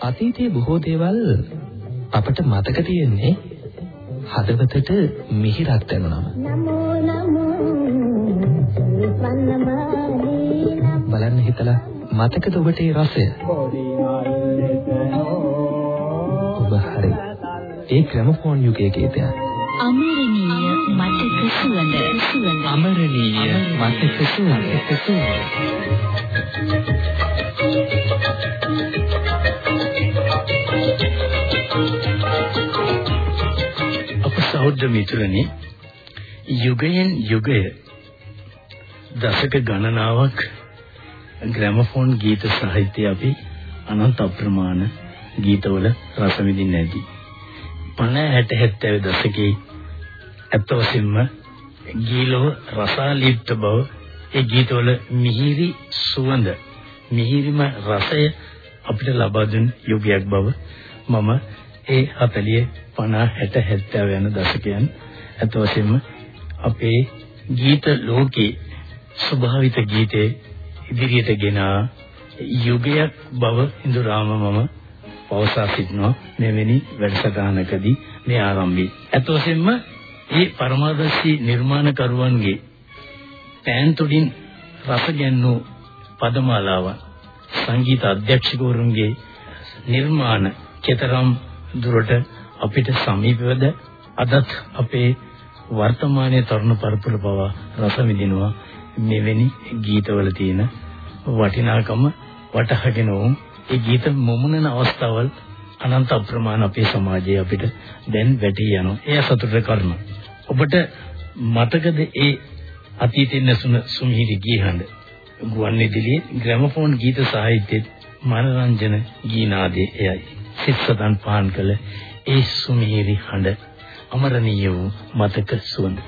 අතීතයේ බොහෝ දේවල් අපට මතක තියෙන්නේ හදවතට මිහිරක් දැනුනම. බලන්න හිතලා මතකද ඔබට ඒ රසය? ඔබ හරි. ඒ ග්‍රැමෆෝන් යුගයේ ගීතයක්. අමරණීය මතක සුවඳ සුවඳ අමරණීය මතක සුවඳ සුවඳ අප සහෝදර මිතුරනි යුගයෙන් යුගය දශක ගණනාවක් ග්‍රැමෆෝන් ගීත සාහිත්‍ය අපි අනන්ත අප්‍රමාණ ගීතවල රස විඳින්න ඇති. 50 60 70 දශකයේ ඇත්ත වශයෙන්ම ගීලව රසාලිප්ත බව ඒ ගීතවල මිහිරි සුවඳ මිහිරිම රසය අපිට ලබා දුන් යුගයක් බව මම ඒ 40 50 60 70 යන දශකයන් ඇත්ත වශයෙන්ම අපේ ගීත ලෝකේ ස්වභාවිත ගීතේ ඉදිරියට ගෙන යුගයක් බව ඉඳුරාම මම පවසා සිටිනවා මෙවැනි වැඩසටහනකදී මේ ආරම්භයේ. ඇත්ත වශයෙන්ම ඒ පරමාදර්ශී නිර්මාණකරුවන්ගේ පෑන් තුඩින් රස ගැන්වූ පදමාලාවන් සංගීත අධ්‍යක්ෂකවරුන්ගේ නිර්මාණ කතරම් දුරට අපිට සමීපවද අදත් අපේ වර්තමානයේ තරුණ පරපුර පවා රස විඳිනවා මෙවැනි ගීතවල තියෙන වටිනාකම වටහාගෙන වුන් ඒ ගීත මොමුනන අවස්ථාවල් අනන්ත අප්‍රමාණ අපේ සමාජයේ අපිට දැන් වැටී යනවා. එය සතුට කරනවා. ඔබට මතකද ඒ අතීතයේ නැසුන සුමිහිරි ගීහඬ ගුවන්විදුලියේ ග්‍රැමෆෝන් ගීත සාහිත්‍යයේ මනරංජන ගීනාදයේ එයයි සිත්සතන් පහන් කළ ඒ සුමිහිරි හඬ අමරණීය වූ මතක සුවඳ.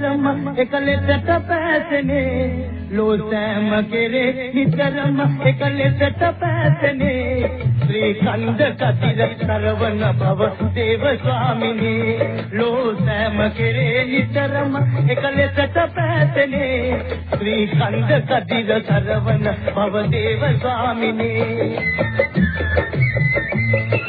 නිතරම එක ලෙසට පැසනේ. ලෝ සෑම කෙරේ නිතරම එක ලෙසට පැසනේ. ශ්‍රී කන්ද කතිර සරවන භව දේව ස්වාමිනේ. ලෝ සෑම කෙරේ නිතරම එක ලෙසට පැසනේ. ශ්‍රී කන්ද කතිර සරවන භව දේව ස්වාමිනේ. චන්දන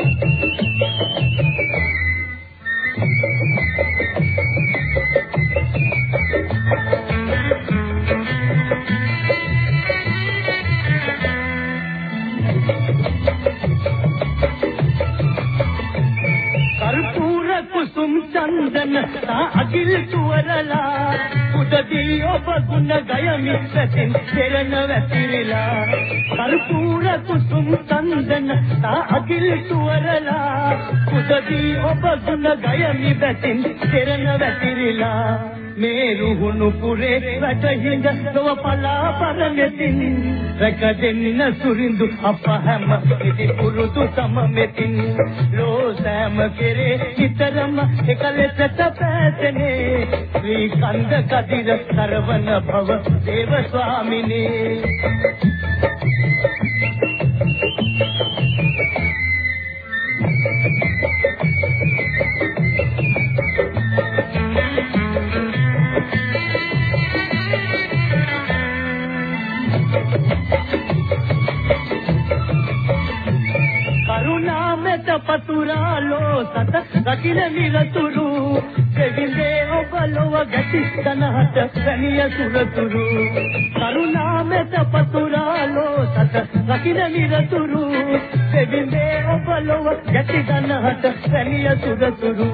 ගුණ ගයමි සැසින් පෙරන වැතිරිලා කර්පූර කුසුම් චන්දන තා අගිල් සුවරලා. උදදී ඔබ ගුණ ගයමි බැසින් පෙරන වැතිරිලා මේ රුහුණු පුරේ වැටහිඳ ලොව පලා පරමෙතින් රැක දෙන්න සුරින්දු අප හැම ඉති පුරුදු සම මෙතින් ලෝ සෑම කෙරේ නිතරම එක ලෙසට පැසනේ ශ්‍රී කන්ද කදිර සරවන භව දේව ස්වාමිනේ සත රකින නිරතුරු. දෙවිඳේ ඔබ ලොව ගැටි තනහට වැනිය සුරතුරු. කරුණාමෙත පතුරාලෝ සත රකින නිරතුරු. දෙවිඳේ ඔබ ලොව ගැටි තනහට වැනිය සුරතුරු.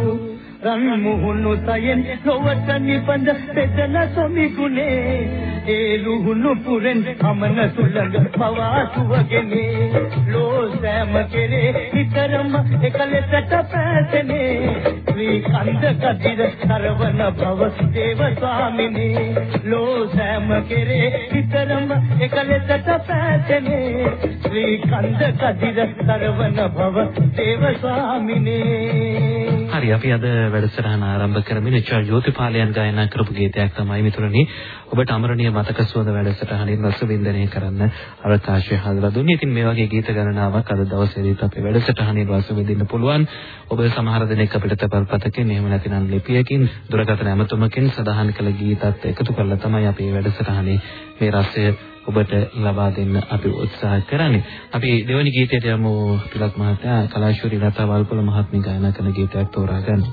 රන් මුහුණු සයෙන් ලොවට නිබඳ පෙදන සොමිගුනේ ඒ රුහුණු පුරෙන් අමන සුළඟ පවා සුවගෙනේ ලෝ සෑම කෙරේ විතරම එකලෙසට පැසෙනේ ශ්‍රී කන්ද කදිර සරවන භව දේව ස්වාමිනේ. ලෝ සෑම කෙරේ විතරම එකලෙසට පැසෙනේ ශ්‍රී කන්ද කදිර සරවන භව දේව ස්වාමිනේ. හරි අපි අද වැඩසටහන ආරම්භ කරමින් එච්.ආර්. ජෝතිපාලයන් ගායනා කරපු ගීතයක් තමයි මිතුරනි ඔබට අමරණීය මතක සුවඳ වැඩසටහනින් රස වින්දනය කරන්න අවකාශය හදලා දුන්නේ. ඉතින් මේ වගේ ගීත ගණනාවක් අද දවසේදීත් අපේ වැඩසටහනින් රස විඳින්න පුළුවන්. ඔබ සමහර දෙනෙක් අපිට තපල්පතකින් එහෙම නැතිනම් ලිපියකින් දුරකථන ඇමතුමකින් සදාහන් කළ ගීතත් එකතු කරලා තමයි අපි වැඩසටහනේ මේ රසය ඔබට ලබා දෙන්න අපි උත්සාහ කරන්නේ. අපි දෙවැනි ගීතයට යමු පිලක් මහත්තයා කලාශූරි ලතා වල්පොල මහත්මිය ගායනා කරන ගීතයක් තෝරා ගන්න.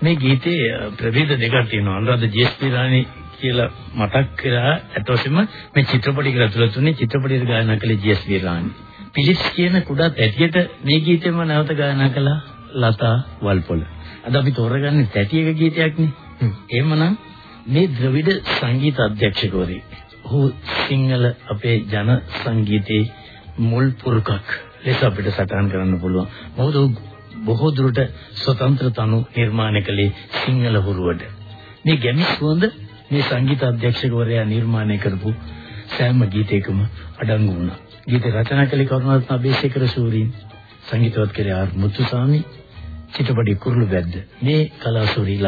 මේ ගීතේ ප්‍රභේද දෙකක් තියෙනවා. අනුරාධ ජේස්පිරානි කියලා මතක් කරා අතොසෙම මේ චිත්‍රපටයකට ඇතුළත් වුණේ චිත්‍රපටයේ ගායනා කළේ ජේස්පිරානි. පිලිප්ස් කියන කුඩා තැටියට මේ ගීතෙම නැවත ගායනා කළා ලතා වල්පොල. අද අපි තෝරගන්නේ තැටියක ගීතයක්නේ. එහෙමනම් මේ ද්‍රවිඩ සංගීත අධ්‍යක්ෂකවරයෙක් ඔහු සිංහල අපේ ජන සංගීතයේ මුල් පුරුකක් ලෙස අපිට සටහන් කරන්න පුළුවන්. මොකද බොහෝ දුරට ස්වතන්ත්‍ර තනු නිර්මාණය කළේ සිංහල හුරුවට. මේ ගැමි සුවඳ මේ සංගීත අධ්‍යක්ෂකවරයා නිර්මාණය කරපු සෑම ගීතයකම අඩංගු වුණා. ගීත රචනා කළේ කරුණාරත්න අබේසේකර සූරීන් සංගීතවත් කළේ ආර් මුතුසාමි චිත්‍රපටි කුරුළු වැද්ද මේ කලාසූරී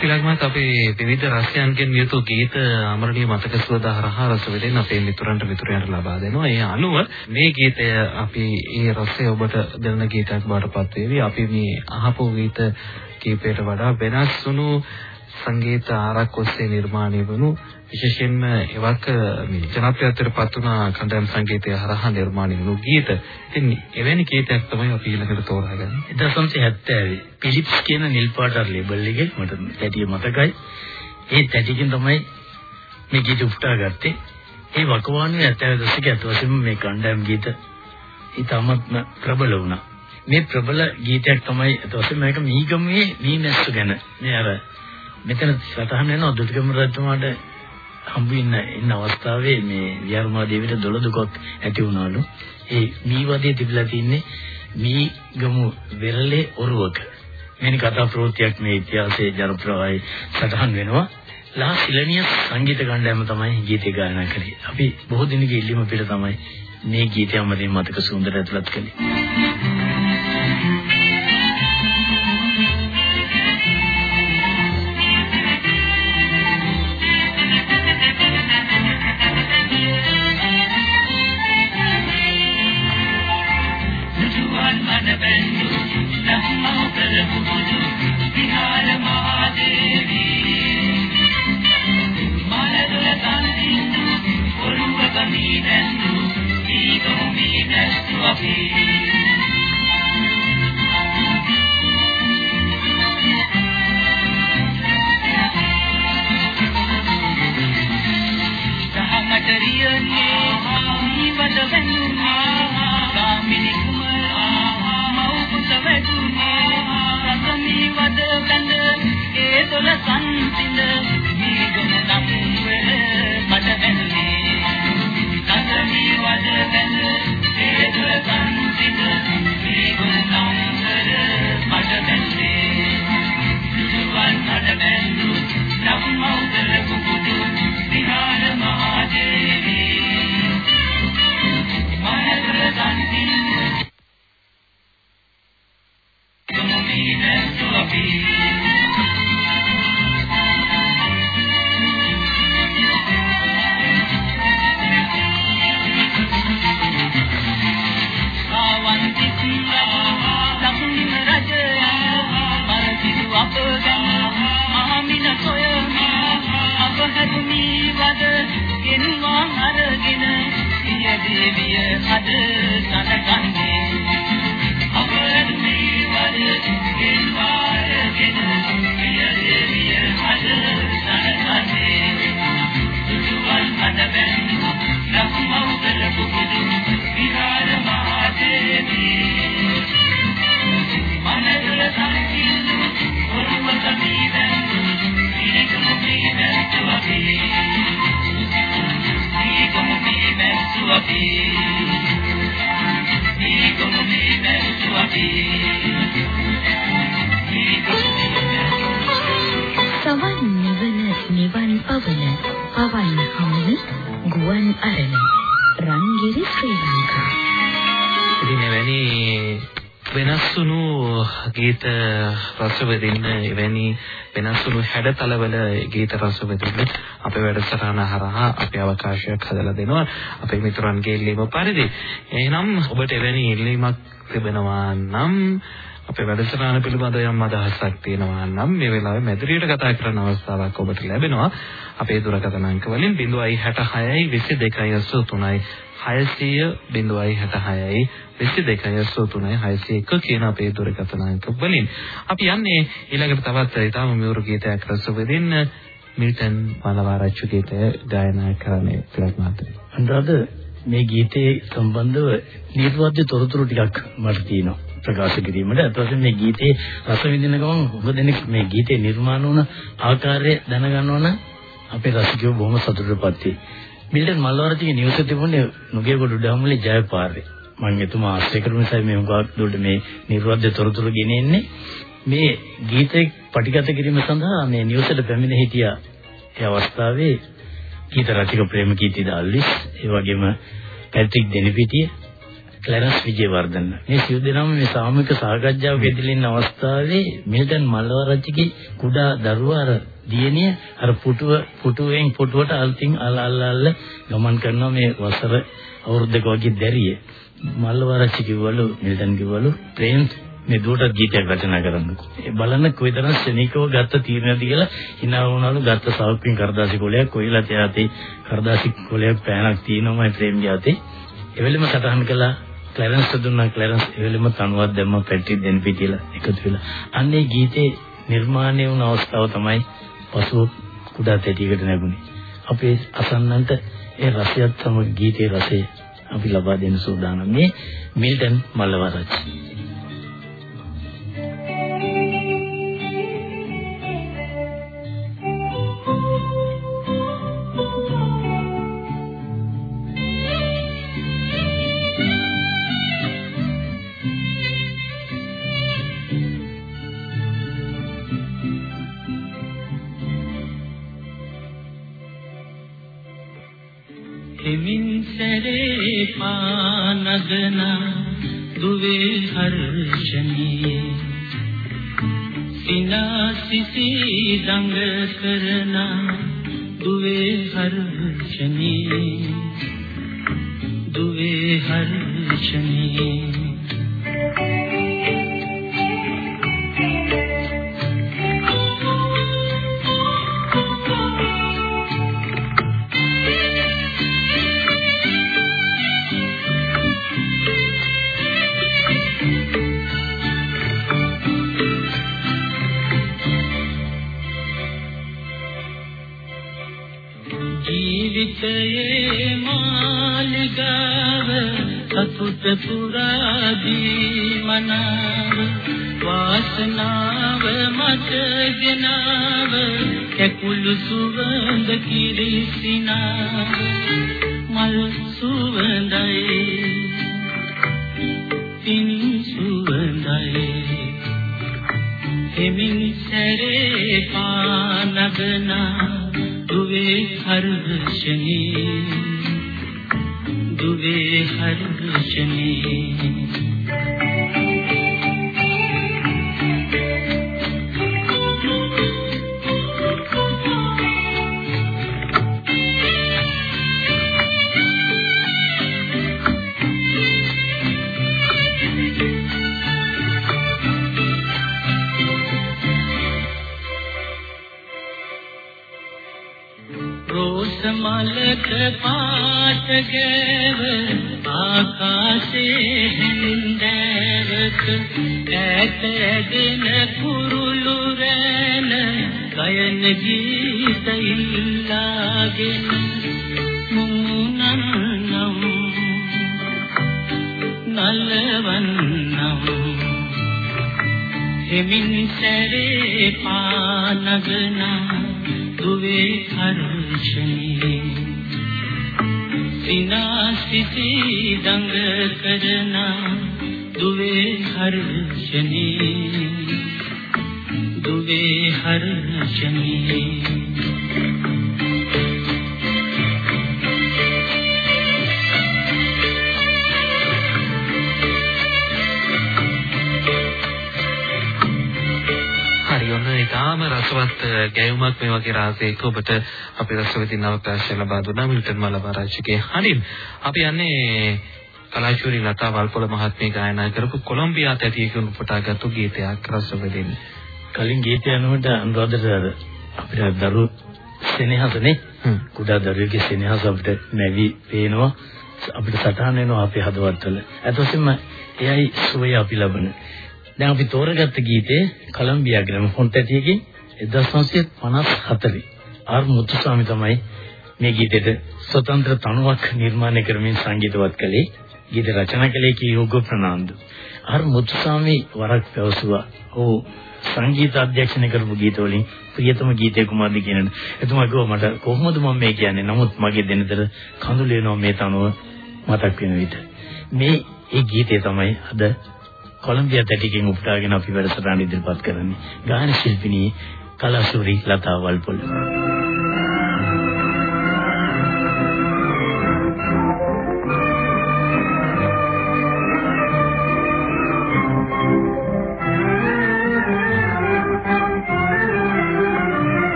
ලතාවල් අපි විවිධ රසයන්ගෙන් යුතු ගීත අමරණීය මතක සුවඳ හරහා රස විඳින්න අපේ මිතුරන්ට මිතුරයන්ට ලබා දෙනවා. ඒ අනුව මේ ගීතය අපි ඒ රසය ඔබට දෙන ගීතයක් බාටපත් වේවි. අපි මේ අහපු ගීත කීපයට වඩා වෙනස් වුණු සංගීත ආරක් ඔස්සේ නිර්මාණය වුණු විශේෂයෙන්ම එවක මේ ජනප්‍රියත්වයට පත් වුණ කණ්ඩායම් සංගීතය හරහා නිර්මාණය වුණු ගීත. ඉතින් එවැනි ගීතයක් තමයි අපි ඊළඟට තෝරාගන්නේ. 1970 පිලිප්ස් කියන නිල් පාට ලේබල් එකේ මට තැටිය මතකයි. ඒ තැටිකින් තමයි මේ ගීත උපුටා ගත්තේ. ඒ වකවානුවේ 70 දශකයේ අත වශයෙන්ම මේ කණ්ඩායම් ගීත ඉතාමත්ම ප්‍රබල වුණා. මේ ප්‍රබල ගීතයක් තමයි අත වශයෙන්ම මේක මීගමේ මීමැස්ස ගැන. මේ අර මෙතන සටහන් වෙනවා දුටුගම රජතුමාට හම්බ වෙන්න ඉන්න අවස්ථාවේ මේ විහාරමා දේවියට දොළ දුකක් ඇති වුණාලු. ඒ මීවදේ තිබිලා තින්නේ මී ගමු වෙරළේ ඔරුවක. මෙනි කතා ප්‍රවෘත්තියක් මේ ඉතිහාසයේ ජනප්‍රියයි සටහන් වෙනවා. ලා සිලනියස් සංගීත කණ්ඩායම තමයි ගීතය ගායනා කළේ. අපි බොහෝ දිනක ඉල්ලීම පිළ තමයි මේ ගීතය අමරින් මතක සුන්දර ඇතුළත් කළේ. මන බැඳු ධම්මවල බුදු විහාර මහදේවී මලදොල තනදින්දු ඔළුව ගනී බැඳු දීගම මිලි නැස්තු අපි දහමට රියනේ තුල සංසිඳ නිගුණ නම් වල මට වැන්නේ කතරමි වද වැන්න ඒ තුල සංසිඳ නිගුණ නම් වල මට වැන්නේ දෙවිය මට සවන් නිවන නිවන් පවන පවන් හමුන ගුවන් අරණ රන්ගිරි ශ්‍රී ලංකා. ඉතින් එවැනි වෙනස් වුණු ගීත රස වෙදින්න එවැනි වෙනස් වුණු හැඩතලවල ගීත රස වෙදින්න අපේ වැඩසටහන හරහා අපි අවකාශයක් හදලා දෙනවා අපේ මිතුරන්ගේ ඉල්ලීම පරිදි. එහෙනම් ඔබට එවැනි ඉල්ලීමක් තිබෙනවා නම් අපේ වැඩසටහන පිළිබඳව යම් අදහසක් තියෙනවා නම් මේ වෙලාවේ මැදිරියට කතා කරන අවස්ථාවක් ඔබට ලැබෙනවා. අපේ දුරකථන අංක වලින් 066 22 600 066 22 601 කියන අපේ දුරකථන අංක වලින් අපි යන්නේ ඊළඟට තවත් ඊටම මියුරු ගීතයක් රස වෙදින්න මිල්ටන් මලවාරච්චු ගීතය ගායනා කරන්නේ තිලක් මාත්‍රේ. අන්දාද මේ ගීතයේ සම්බන්ධව නිර්වාද්‍ය තොරතුරු ටිකක් මට තියෙනවා. ප්‍රකාශ කිරීමට අත වශයෙන් මේ ගීතේ රස විඳින ගමන් හුඟ දෙනෙක් මේ ගීතේ නිර්මාණ වුණ ආකාරය දැනගන්නවා නම් අපේ රසිකයෝ බොහොම සතුටුපත් වෙයි. මිල්ටන් මල්වරතිගේ නිවස තිබුණේ නුගේගොඩ උඩහමලේ ජයපාරේ. මම එතුමා ආශ්‍රය කරන නිසා මේ හුඟක් දුරට මේ නිර්වාද්‍ය තොරතුරු ගෙනෙන්නේ. මේ ගීතේ පටිගත කිරීම සඳහා මේ නිවසට පැමිණ හිටියා. ඒ අවස්ථාවේ ගීත රචක ප්‍රේමකීර්ති දාල්විස් ඒ වගේම පැට්‍රික් දෙනිපිටිය ක්ලැරන්ස් විජේවර්ධන. මේ සියලු දෙනාම මේ සාමූහික සාකච්ඡාවක යෙදලා ඉන්න අවස්ථාවේ මිල්ටන් මල්ලවරච්චිගේ කුඩා දරුවා අර දියණිය අර පුටුව පුටුවෙන් පුටුවට අල්තින් අල්ල අල්ල අල්ල ගමන් කරනවා මේ වසර අවුරුද්දක වගේ දැරිය. මල්ලවරච්චි කිව්වලු මිල්ටන් කිව්වලු ප්‍රේම් මේ දුවට ගීතයක් රචනා කරන්නකෝ. ඒ බලන්න කොයිතරම් ශනිකව ගත්ත තීරණයක්ද කියලා hina වුණාලු ගත්ත සෞඛ්‍යයෙන් කරදාසි කොලයක් කොයිලා තියාතේ කරදාසි කොලයක් පෑනක් තියෙනවමයි ප්‍රේම් ගියාතේ. එවෙලෙම සටහන් කළා ක්ලැරන්ස් දුන්නා ක්ලැරන්ස් එවෙලෙම තනුවක් දැම්ම පැට්‍රික් දෙන්න පිටිලා එකතු වෙලා. අන්නේ ගීතේ නිර්මාණය වුණ අවස්ථාව තමයි පසුව කුඩා තැටියකට නැගුණේ. අපේ අසන්නන්ට ඒ රසයත් සමග ගීතේ රසය අපි ලබා දෙන්න සූදානම් මේ මිල්ටන් මල්ලවරච්චි. සුවඳයි පින් සුවඳයි. එමින් සැරේ පානගනා දුවේ හර්ෂණී දුවේ හර්ෂණී. රෝස මලක පාට ගෑව ආකාශයේ හින්දෑවක ඈත ඇදෙන කුරුළු රැන ගයන ගීත ඉල්ලාගෙන මුමුණන්නම් නලවන්නම් හිමින් සැරේ පානගනා දුවේ හර්ෂණී සිනාසිති දඟ කරන දුවේ හර්ෂණී. රසවත් ගැයුමක් මේ වගේ රාසයක ඔබට අපි රසවිඳින අවකාශය ලබා දුන්නා මිල්ටන් මලබාරච්චිගේ හඬින් අපි යන්නේ කලාශූරී ලතා වල්පොල මහත්මිය ගායනා කරපු කොලොම්බියා තැටියකින් උපුටාගත්තු ගීතයක් රසවිඳින්න. කලින් ගීතය අනුවට අනුරාධට අර අපිට දරු සෙනෙහසනේ. කුඩා දරුවෙකුගේ සෙනෙහස අපිට නැවි පේනවා අපිට සටහන් වෙනවා අපේ හදවත්වල. අතොසින්ම එයයි සුවය අපි ලබන. දැන් අපි තෝරගත්ත ගීතේ කොලොම්බියා ග්‍රැමෆෝන් තැටියකින් 1954 ආර් මුතුසාමි තමයි මේ ගීතෙට ස්වතන්ත්‍ර තනුවක් නිර්මාණය කරමින් සංගීතවත් කළේ. ගීත රචනා කළේ කීයෝග ප්‍රනාන්දු. ආර් මුතුසාමි වරක් පැවසුවා. ඔව් සංගීත අධ්‍යක්ෂණය කරපු ගීත වලින් ප්‍රියතම ගීතය කුමක්ද කියන එතුමා කිව්වා මට කොහොමද මම මේ කියන්නේ නමුත් මගේ දෙනතර කඳුළු වෙනවා මේ තනුව මතක් වෙන විට මේ ඒ ගීතය තමයි අද කොලොම්බියා තැටිකින් උපුටාගෙන අපි වැඩසටහන ඉදිරිපත් කරන්නේ ගායන ශිල්පිනී කලාසූරි ලතා වල්පොල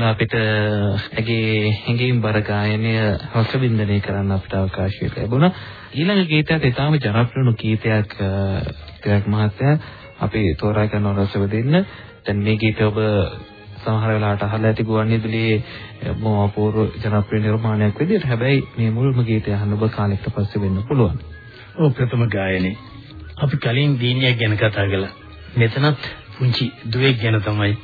තුළ අපිට ඇගේ හැඟීම් බර ගායනය රසවින්දනය කරන්න අපිට අවකාශය ලැබුණා. ඊළඟ ගීතයත් ඊටාම ජනප්‍රිය ගීතයක් ටිකක් මහත්තයා අපි තෝරා ගන්න රසව දෙන්න. දැන් මේ ගීතය ඔබ සමහර වෙලාවට අහලා ඇති ගුවන්විදුලියේ බොහොම අපූර්ව ජනප්‍රිය නිර්මාණයක් විදිහට. හැබැයි මේ මුල්ම ගීතය අහන්න ඔබ කාලෙකට පස්සේ වෙන්න පුළුවන්. ඔව් ප්‍රථම ගායනේ. අපි කලින් දීනියක් ගැන කතා කළා. මෙතනත් පුංචි දුවෙක් ගැන තමයි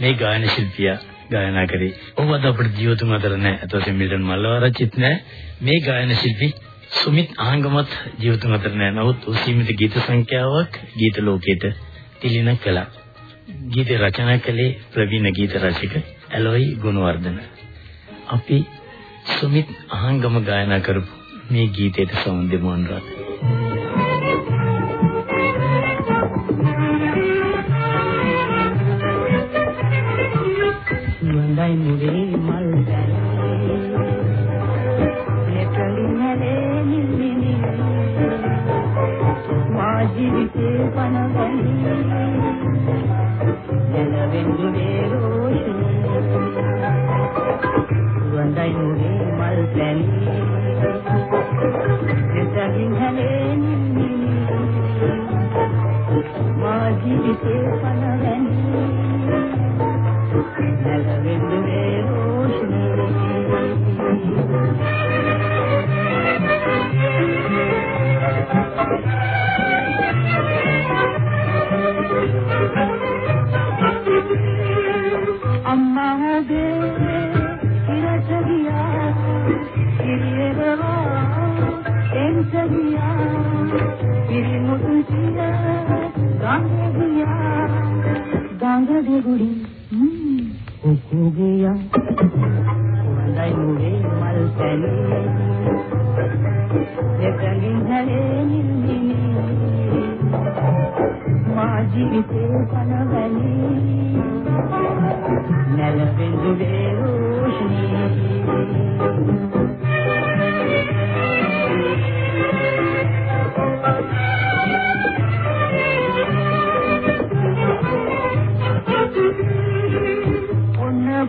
මේ ගායන ශිල්පියා ගායනා කරේ. ඔහු අද අපේ ජීවිතුන් අතර නැහැ. එතකොට මිල්ටන් මල්ලවරච්චිත් නැහැ. මේ ගායන ශිල්පී සුමිත් ආංගමත් ජීවිතුන් අතර නැහැ. නමුත් උසීමිත ගීත සංඛ්‍යාවක් ගීත ලෝකයට තිලින කළා. ගීත රචනා කළේ ප්‍රවීණ ගීත රචක ඇලොයි ගුණවර්ධන. අපි සුමිත් ආංගම ගායනා කරපු මේ ගීතයට සමන් දෙමු අනුරාධ. සුවඳයි මුරේ මල් දැනේ නෙකලි නැලේ නිල්මිනි. මා ජීවිතේ පන ගනි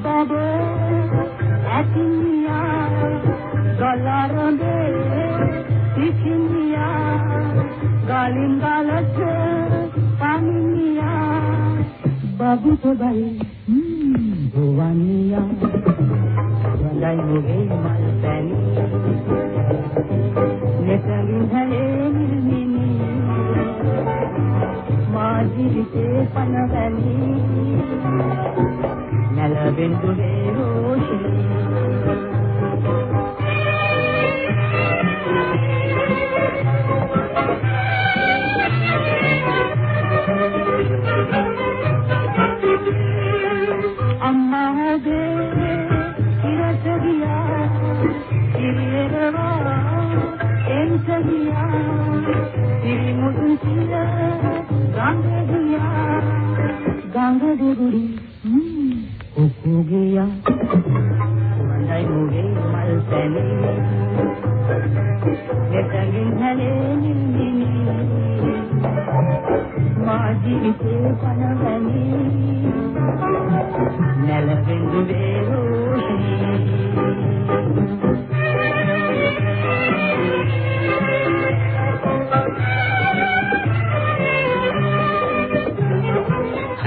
ඔන්න බබ ඇතිනියා ගලරඹේ සිසිනියා ගලින් ගලට පමිනියා බබු සබයි ගුවන්නියා වඳයි මුගේ මල් පැනි නෙතලින් හැලේ මා ජීවිතේ පනවැනි නැලවෙන්දුනේ රෝෂිනී අම්මා මා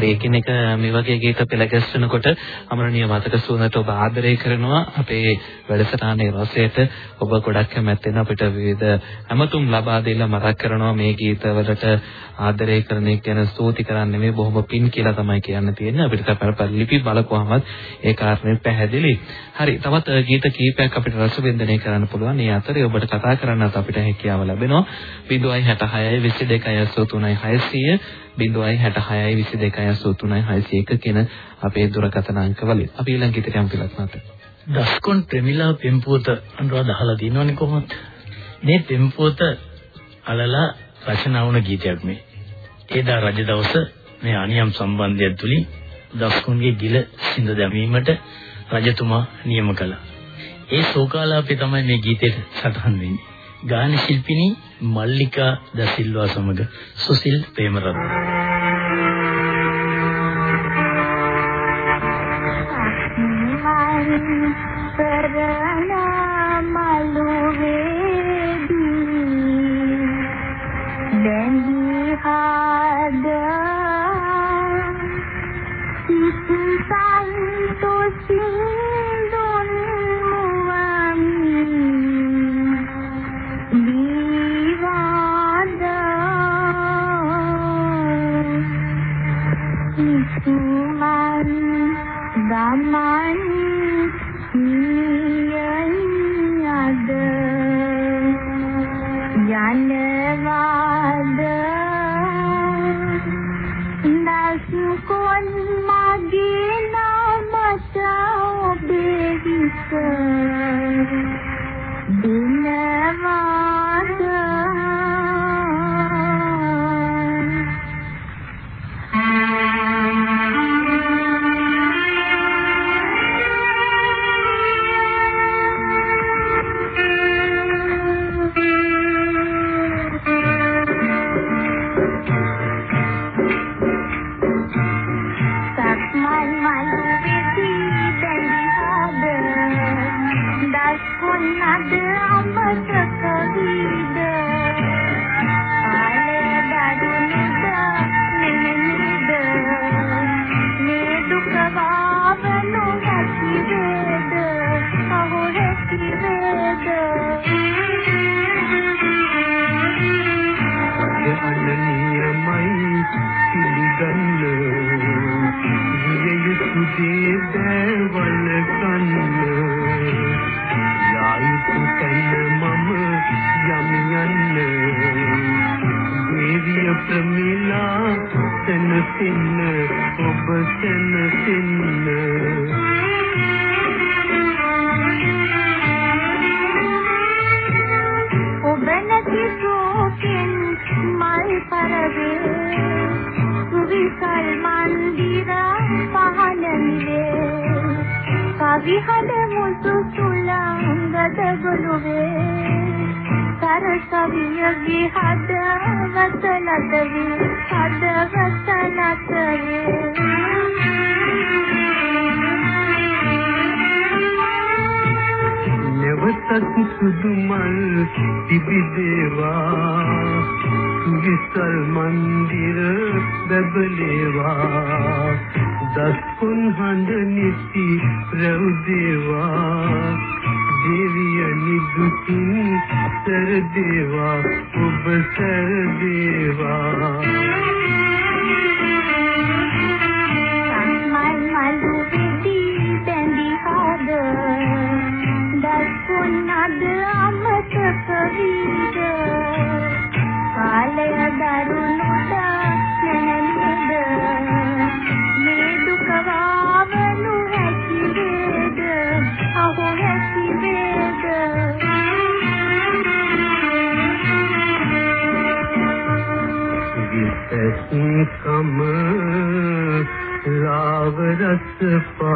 හරි එකිනෙක මේ වගේ ගීත පෙළ ගැස්වෙනකොට අමරණීය මතක සුවඳට ඔබ ආදරය කරනවා. අපේ වැඩසටහනේ රසයට ඔබ ගොඩක් කැමැත්තෙන් අපිට විවිධ හැමතුම් ලබා දීලා මතක් කරනවා. මේ ගීතවලට ආදරය කරන එක ගැන ස්තුති කරන්න නෙමෙයි බොහොම පින් කියලා තමයි කියන්න තියෙන්නේ. අපිට කපරපර ලිපි බලපුවමත් ඒ කාරණේ පැහැදිලි. හරි තවත් ගීත කීපයක් අපිට රස වින්දනය කරන්න පුළුවන්. මේ අතරේ ඔබට කතා කරන්නත් අපිට හැකියාව ලැබෙනවා. 066 22 600 066 22 601 කියන අපේ දුරකථන අංක වලින් අපි ඊළඟ ගීතයට යමු පිළත් මාත. දස්කොන් ප්‍රමිලා පෙම්පුවත අනුරාධ අහලා තියෙනවනේ කොහොමද? මේ පෙම්පුවත අලලා රචනා වුණ ගීතයක් මේ. ඒදා රජ දවස මේ අනියම් සම්බන්ධය තුලින් දස්කොන්ගේ ගිල සිඳ දැමීමට රජතුමා නියම කළා. ඒ ශෝකාලාපේ තමයි මේ ගීතේට සටහන් වෙන්නේ. ගාන ශිල්පිනී මල්ලිකා ද සිල්වා සමග සුසිල් ප්‍රේමරත්න. කරන යුතු දේ දැවල ගන්න යායුතු තැන මම යම් යන්න දේවිය ප්‍රමිලා තනසින්න ඔබ තනසින්න වසලත වේ හද වසලත නැවතත් සුදු මල් පිබිදේවා විසල් මන්දිර බබලේවා. දස්කුන් හඳ නිසි රැව්දේවා දේවිය නිදුකින් සර දේවා ඔබ සර දේවා සම්මන් මලු වෙති බැඳි හද දස්කුන් අද අමතක වීද කාලය දරුණුද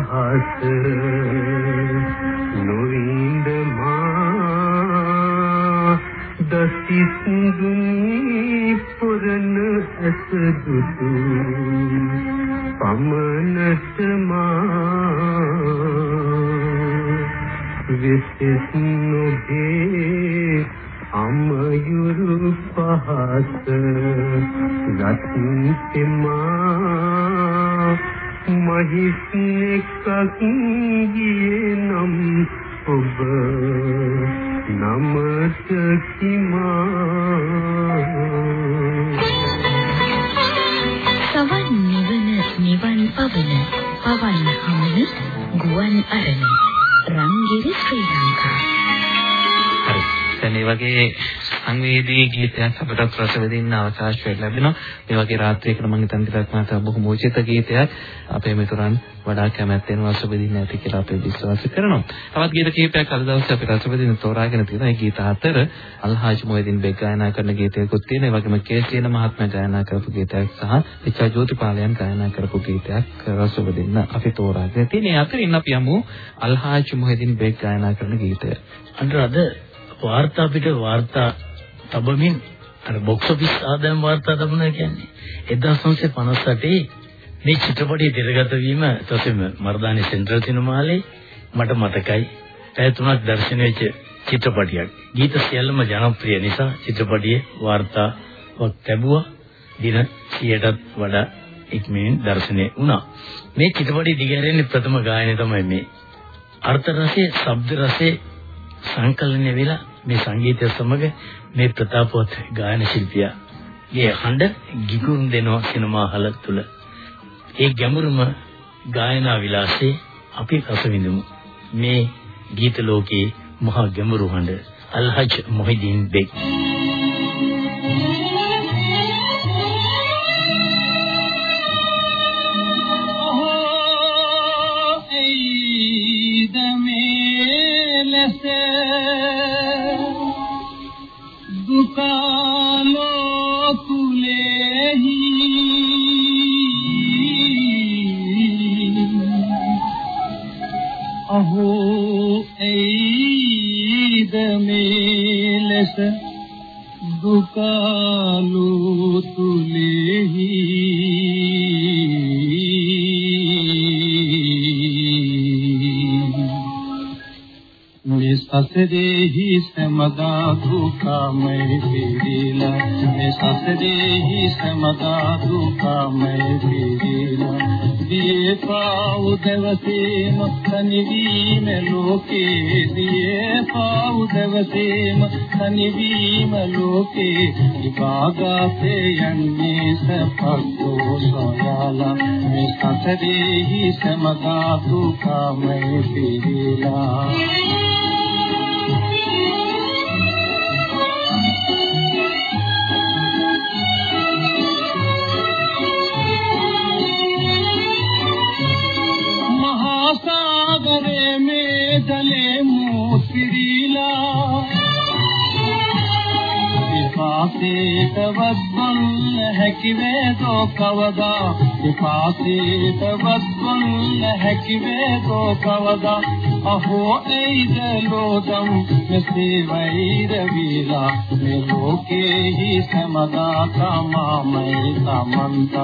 පහස නොවින්ද මා දසිස් දුනි පුරන ඇස දුටු පමනට මා විසිස් සංවේදී ගීතයක් අපට රස විඳින්න අවකාශය ලැබෙනවා. මේ වගේ රාත්‍රියකට මම හිතන් ටිකක් මාත බොහොම උචිත ගීතයක් අපේ මිතුරන් වඩා කැමැත්තෙන් රස විඳින්න ඇති කියලා අපි විශ්වාස කරනවා. තවත් ගීත කිහිපයක් අද දවසේ අපි රස විඳින්න තෝරාගෙන තියෙනවා. ඒ ගීත අතර අල්හාජ් මොහිදින් බෙග් ගායනා කරන ගීතයකුත් තියෙනවා. ඒ වගේම කේසීන මහත්මයා ගායනා කරපු ගීතයක් සහ විචා ජෝතිපාලයන් ගායනා කරපු ගීතයක් රස විඳින්න අපි තෝරාගෙන තියෙනවා. ඒ අතරින් අපි යමු අල්හාජ් මොහිදින් බෙග් ගායනා කරන ගීතය. අnder අද වාර්තා පිට වාර්තා තබමින් අර බොක්ස් ඔෆිස් ආදායම් වාර්තා තබනවා කියන්නේ 1958 මේ චිත්‍රපටයේ දිරගත වීම තොසෙම මර්දානි සෙන්ට්‍රල් සිනමාලේ මට මතකයි පැය තුනක් දර්ශනය වෙච්ච චිත්‍රපටියක්. ගීත සියල්ලම ජනප්‍රිය නිසා චිත්‍රපටියේ වාර්තාවක් ලැබුවා. දින 100ටත් වඩා ඉක්මනින් දර්ශනය වුණා. මේ චිත්‍රපටයේ දිගහැරෙන්නේ ප්‍රථම ගායනය තමයි මේ. අර්ථ රසයේ, ශබ්ද රසයේ සංකලනය වෙලා මේ සංගීතය සමග මේ ප්‍රතාපවත් ගායන ශිල්පියා ගේ හඬ ගිගුරුම් දෙනවා සිනමා හල තුල. ඒ ගැඹුරුම ගායනා විලාසයේ අපි රස විඳමු. මේ ගීත ලෝකයේ මහා ගැඹුරු හඬ අල්හජ් මොහිදීන් බෙක්. දුකාලෝ තුලෙහි අහෝ එයිද මේ ලෙස දුකාලෝ ससरे ही समदा धोखा मैं फिरीला मैं ससरे ही समदा धोखा मैं फिरीला दिए पाऊ दवसे मक्खनी भीम लोके। दिए पाऊ दवसे मक्खनी भीम लोके बागा से अन्ने सफको सोयाला। मैं ससरे ही समदा धोखा मैं फिरीला ගලේ මූතිරිලා පාසේට වද්වන්න හැකිවේදෝ කවදා පාසේට වද්වන්න හැකිවේදෝ කවදා අහෝ එයිද ලෝදම් මෙසේ වෛර වීලා. මේ ලෝකේහි සමදා තමාමයි තමන්ත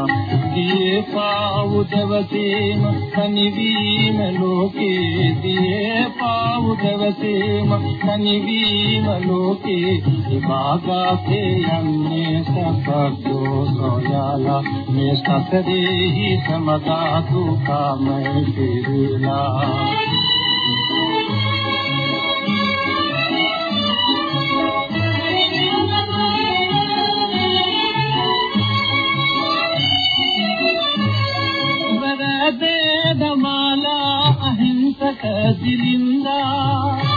දීපාවු දවසේම තනිවීම ලෝකේ දීපාවු දවසේම තනිවීම ලෝකේ. විභාගාසේ යන්නේ සපද්දෝ සෝයාලා මේ සතරේහි සමදා දුකමයි පිළිලා දමාලා අහිංසක දිලින්දා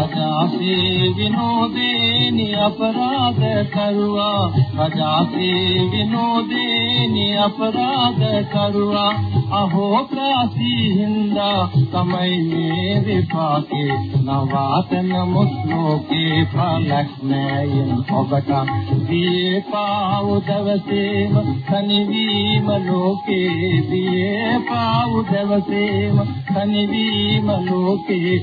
අජාසේ විනෝදේනි අපරාධ කරුවා අජාසේ විනෝදේනි අපරාධ කරුවා අහෝ ප්‍රාසී හින්දා තමයි මේ විපාකේ නවාතන මුස්ලෝකේ පලක් නෑයන් ඔබට දීපාව දවසේම තනිවීම ලෝකේ දීපාව දවසේම තනිවීම ලෝකේ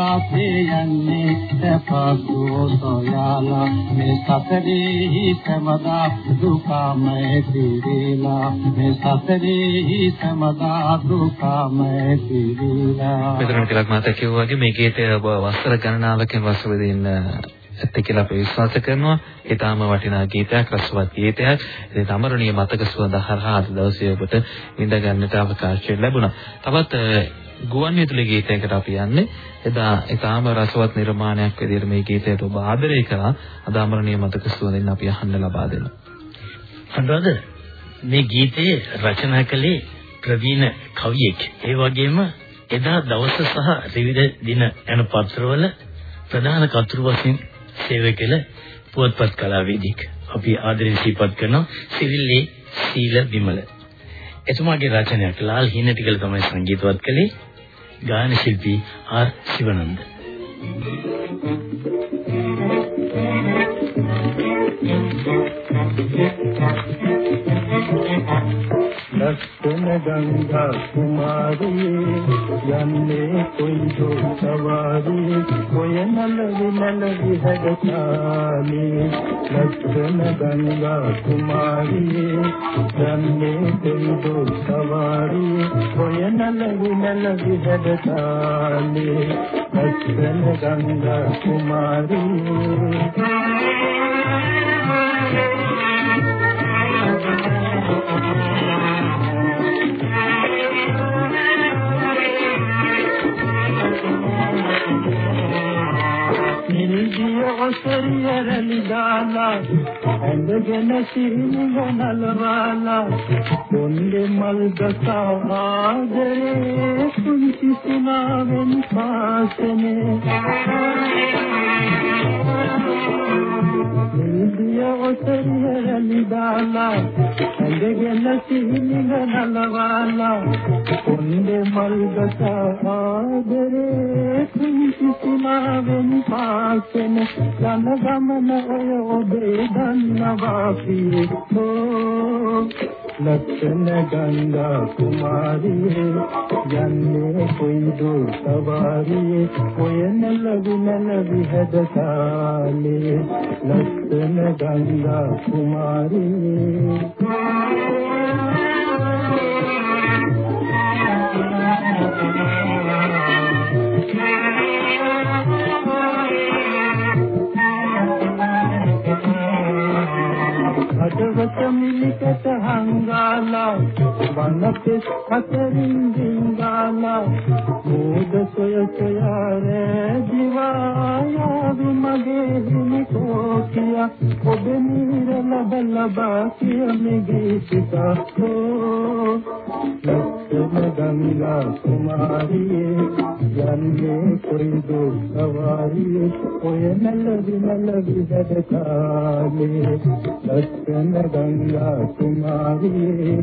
විභාගාසේ යන්නේ සපගෝ සොයාලා මේ සතරේහි සමදා දුකමයි පිරීලා මේ සතරේහි සමදා දුකමයි පිරීලා මෙතන ටිකක් මතක කිව්වා වගේ මේ ගීතය ඔබ වසර ගණනාවකින් රස විඳින්න ඇත්ත කියලා අපි විශ්වාස කරනවා. ඊටාම වටිනා ගීතයක් රසවත් ගීතයක්. ඉතින් අමරණීය මතක සුවඳ හරහා අද දවසේ ඔබට විඳ ගන්නට අවකාශය ලැබුණා. තවත් ගුවන් විදුලි ගීතයකට අපි යන්නේ. එදා ඊටාම රසවත් නිර්මාණයක් විදිහට මේ ගීතයට ඔබ ආදරය කළා. අද අමරණීය මතක සුවඳෙන් අපි අහන්න ලබා දෙනවා. අනුරාධ මේ ගීතයේ රචනා කළේ ප්‍රවීණ කවියෙක්. ඒ වගේම එදා දවස සහ ත්‍රිවිධ දින යන පත්‍රවල ප්‍රධාන කතුරු වශයෙන් සේවය කළ පුවත්පත් කලාවේදික. අපි ආදරෙන් සිහිපත් කරනවා සිරිල්ලේ සීල විමල. එතුමාගේ රචනයක් ලාල් හිණටිකල තමයි සංගීතවත් කළේ. ගායන ශිල්පී ආර් සිවනන්ද. ලස්සන ගංගා කුමාරියේ යන්නේ කොයිදෝ සවාරියේ කොය නලවි නලවි හැඩතාලේ ලක්ෂණ ගංගා කුමාරියේ යන්නේ කොයිදෝ සවාරියේ කොය නලවි නලවි හැඩතාලේ ලක්ෂණ ගංගා කුමාරියේ ඔසරියරලි දාලා ඔසරියරලි දාලා ඇඳගෙන සිහින නලවාලා පොන්දේ මල් ගසා ආදරේ කුංචි සුනාවෙන් පාසනේ. යන ගමන ඔය ඔබේ දන්නවා පියෝ ලක්ෂණ ගංගා කුමාරියේ යන්නේ කොයිදෝ සවාරියේ ඔය නලවි නලවි හැදකාලේ ලක්ෂණ ගංගා හදවත මිලිකට හංගාලා වනපෙස් හතරින් දින්ගාලා මෝද සොය සොයාරේ දිවායාවි මගේ හිමි කෝකියා ඔබ නීර ලබ ලබා කියමි ගීතිකා හෝ ලක්ෂණ ගංගා කුමාරියේ යන්නේ කොයිදෝ සවාරියේ ඔය නලවි නලවි හැදකාලේ ලක්ෂණ ගංගා කුමාරියේ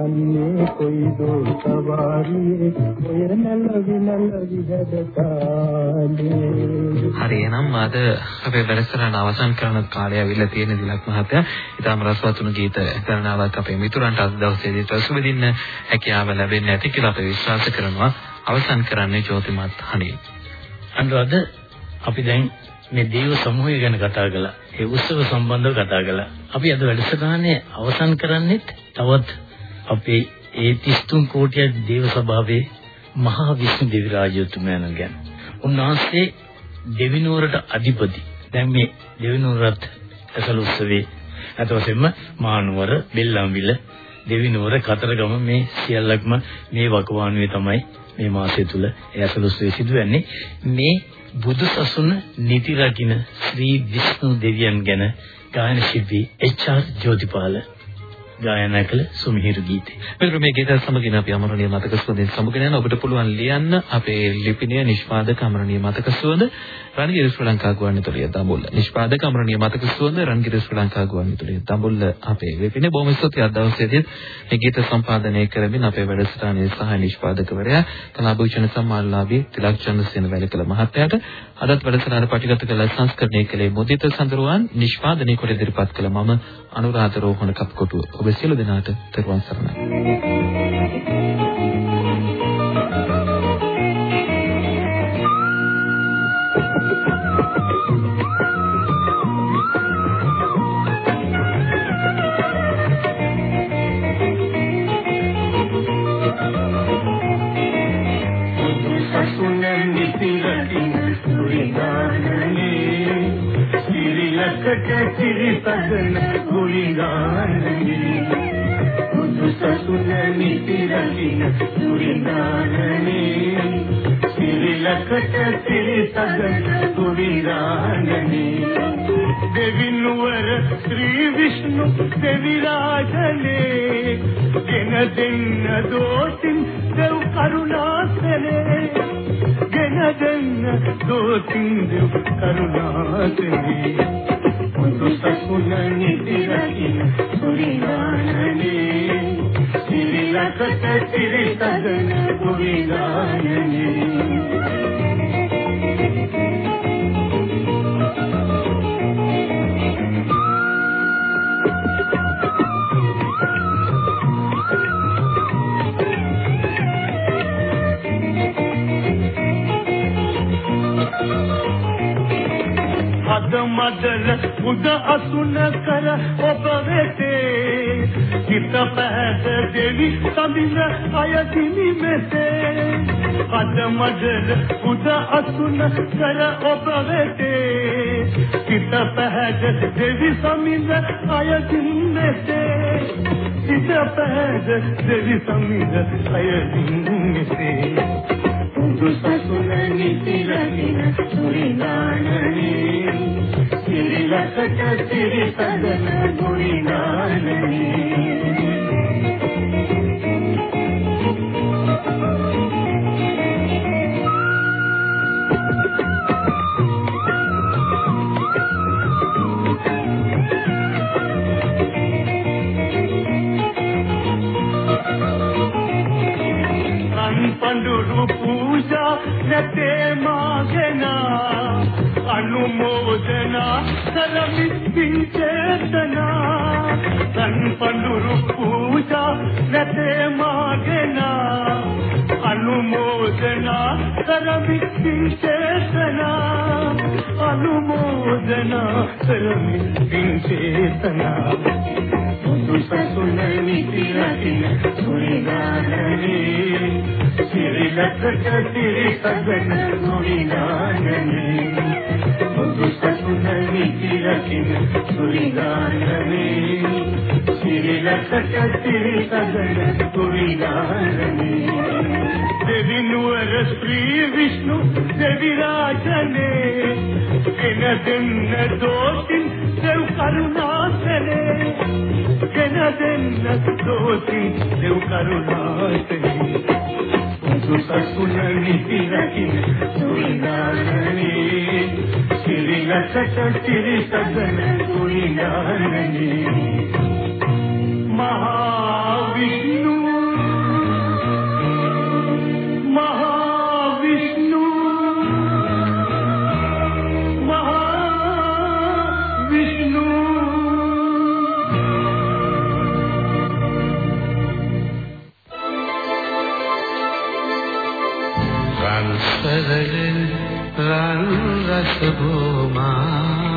යන්නේ කොයිදෝ සවාරියේ ඔය නලවි නලවි හැදකාලේ හරි එහෙනම් අද අපේ වැඩසටහන අවසන් කරන කාලය අවිල්ලා තියෙන දිලක් මහත්තයා. ඊටම රසවත් වුණු ගීත ගණනාවක් අපේ මිතුරන්ට අද දවසේදී රසවිඳින්න හැකියාව ලැබෙන්නේ නැති කියලා අපි විශ්වාස කරනවා. අවසන් කරන්නේ ජෝතිමත් හණේ. අනුරාධ අපි දැන් මේ දේව සමූහය ගැන කතා කළා. ඒ උත්සව සම්බන්ධව කතා කළා. අපි අද වැඩසටහනේ අවසන් කරන්නේත් තවත් අපේ ඒ 33 කෝටිය දේව සභාවේ මහා විෂ්ණු දෙවි රාජ්‍යතුමයන් ගැන. උන්වහන්සේ දෙවිනුවරට අධිපති. දැන් මේ දෙවිනුවරත් ඇසළ උත්සවේ අතවසෙම මානුවර, බෙල්ලම්විල, දෙවිනුවර, කතරගම මේ සියල්ලක්ම මේ වකවානුවේ තමයි මේ මාසය තුල ඇසළ උත්සවේ සිදුවන්නේ. මේ බුදු සසුන නිති රකින්න ශ්‍රී විෂ්ණු දෙවියන් ගැන ගායන ශිල්පී එච්.ආර්. ජෝතිපාල ගායනා කළ සුමිහිරු ගීතය. මෙතන මේ ගීතය සමගින් අපි අමරණීය මතක සුවඳෙන් සමුගෙන යන ඔබට පුළුවන් ලියන්න අපේ ලිපිනය නිෂ්පාදක අමරණීය මතක සුවඳ රන්ගිර ශ්‍රී ලංකා ගුවන්විදුලිය දඹුල්ල. නිෂ්පාදක අමරණීය මතක සුවඳ රන්ගිර ශ්‍රී ලංකා ගුවන්විදුලිය දඹුල්ල අපේ ලිපිනේ බොහොම ස්තුතියි අද දවසේදී මේ ගීත සම්පාදනය කරමින් අපේ වැඩසටහනේ සහ නිෂ්පාදකවරයා කලාභූෂණ සම්මානලාභී තිලක් චන්ද්‍රසේන වැලිකල මහත්තයාට අදත් වැඩසටහන පටිගත කළ සංස්කරණය කළේ මුදිත සඳරුවන් නිෂ්පාදනය කොට ඉදිරිපත් කළ මම අනුරාධ රෝහණ කප්කොටුව. ඔබ සියලු දෙනාට තෙරුවන් සරණයි. සිරිපදන ගුලිගානනේ බුදු සසුන නිතිරටින් සුරිගානනේ සිරිලකට සිරිපදන ගුලිගානනේ දෙවිනුවර ශ්‍රී විෂ්ණු දෙවිරාජනේ ගෙන දෙන්න දෝසින් දෙව් කරුණාසනේ. ගෙන දෙන්න දෝසින් දෙව් කරුණාසනේ. මුදු සකුණ නිතිරකින් සුරිගානනේ සිරිලකට සිරිතදන සුරිගානනේ අසුන කර ඔබ වෙතේ. හිත පැහැද දෙවි සමින අයතිනි මෙසේ. අද මඩල උද අසුන කර ඔබ වෙතේ. හිත පැහැද දෙවි සමින අයතිනි මෙසේ. හිත පැහැද දෙවි සමින අයතිනි මෙසේ. දුසසුන නිතිරකින සුරිනානනේ සිරිලකට සිරි සදන ගුණානනේ පඬුරු පූජා අනුමෝදනා කරමි පිංචේතනා සන් පඬුරු පූජා නැතේ මාගෙන. අනුමෝදනා කරමි පිංචේතනා අනුමෝදනා කරමි පිංචේතනා දුසසුන නිතිරකින සුරිගානනේ සිරිලකට සිරි සගන සුරිගානනේ දුසසුන නිතිරකින සුරිගානනේ සිරිලකට සිරි සගන සුරිගානනේ දෙවි නුවර ශ්‍රී විෂ්ණු දෙවි රාජනේ එන දෙන්න දෝතින් දෙව් කරුණාසනේ ගෙන දෙන්න දෝති දෙව් කරුණාසනේ රන්